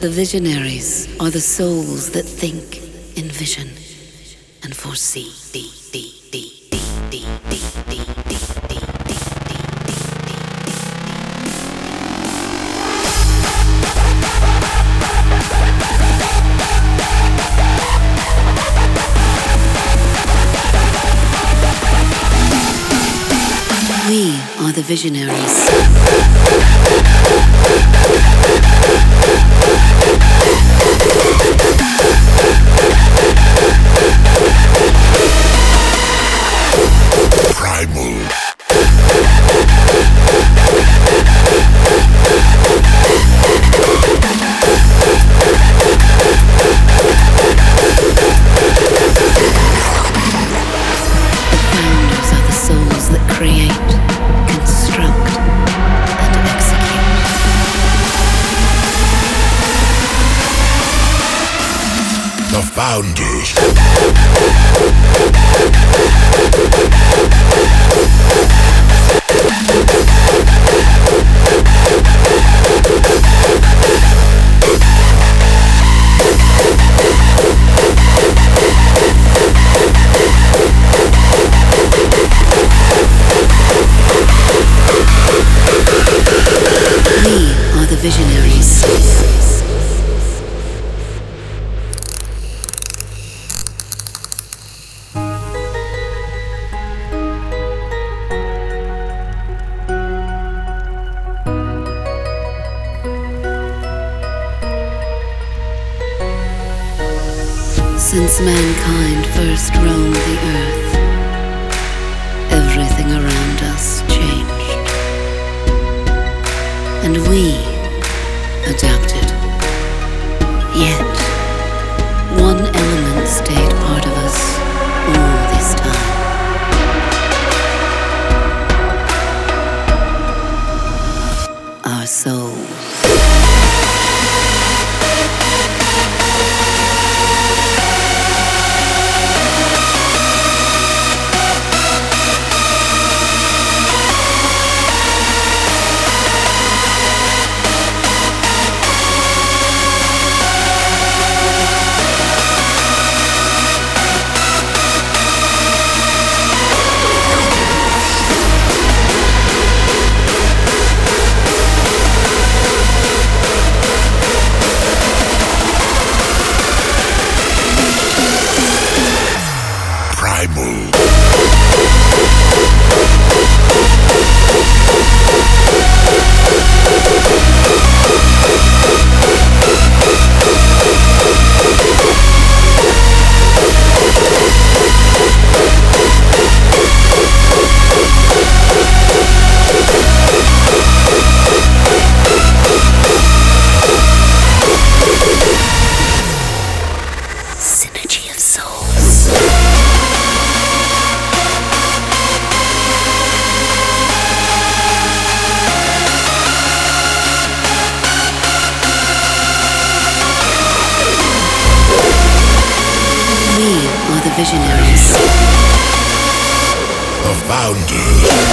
The visionaries are the souls that think, envision, and foresee. We are the visionaries. Founders. Since mankind first roamed the earth, everything around us changed. And we adapted. visionaries. The founder.